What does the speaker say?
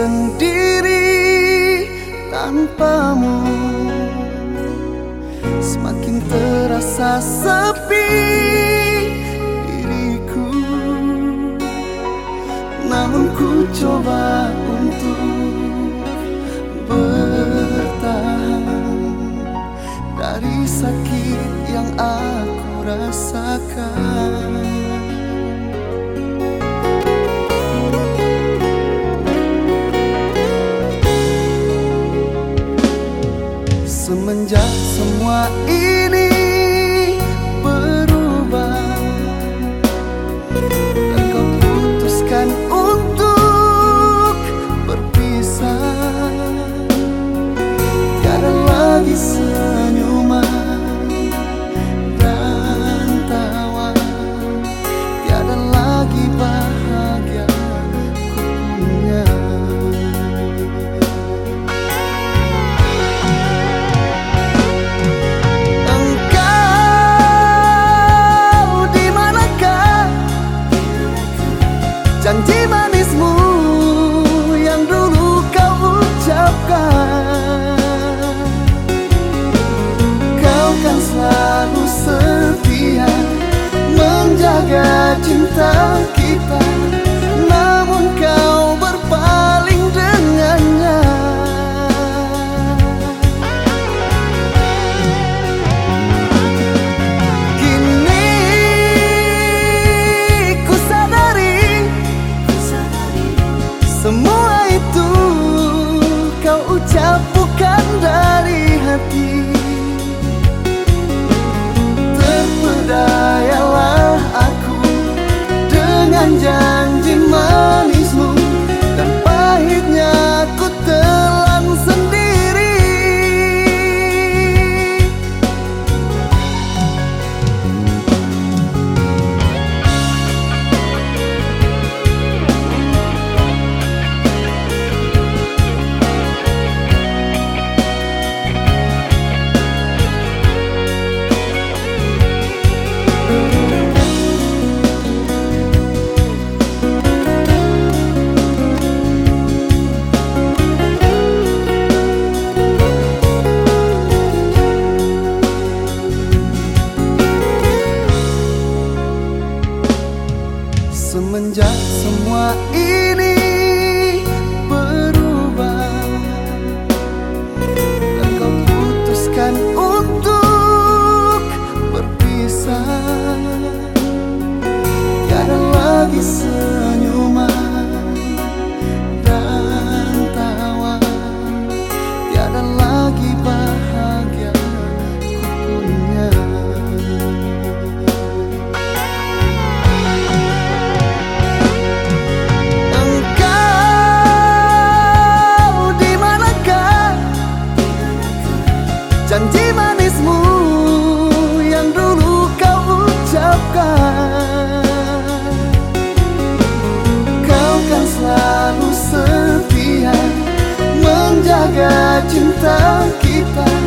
sendiri tanpamu. Semakin terasa sepi diriku. Namun ku coba untuk Semua ini kita Namun kau berpaling dengannya. Kini ku sadari Semua itu kau ucap bukan dari hati 한 잔지만 semua ini berubah. Dan kau putuskan untuk berpisah. Tiada lagi senyuman menjaga cinta kita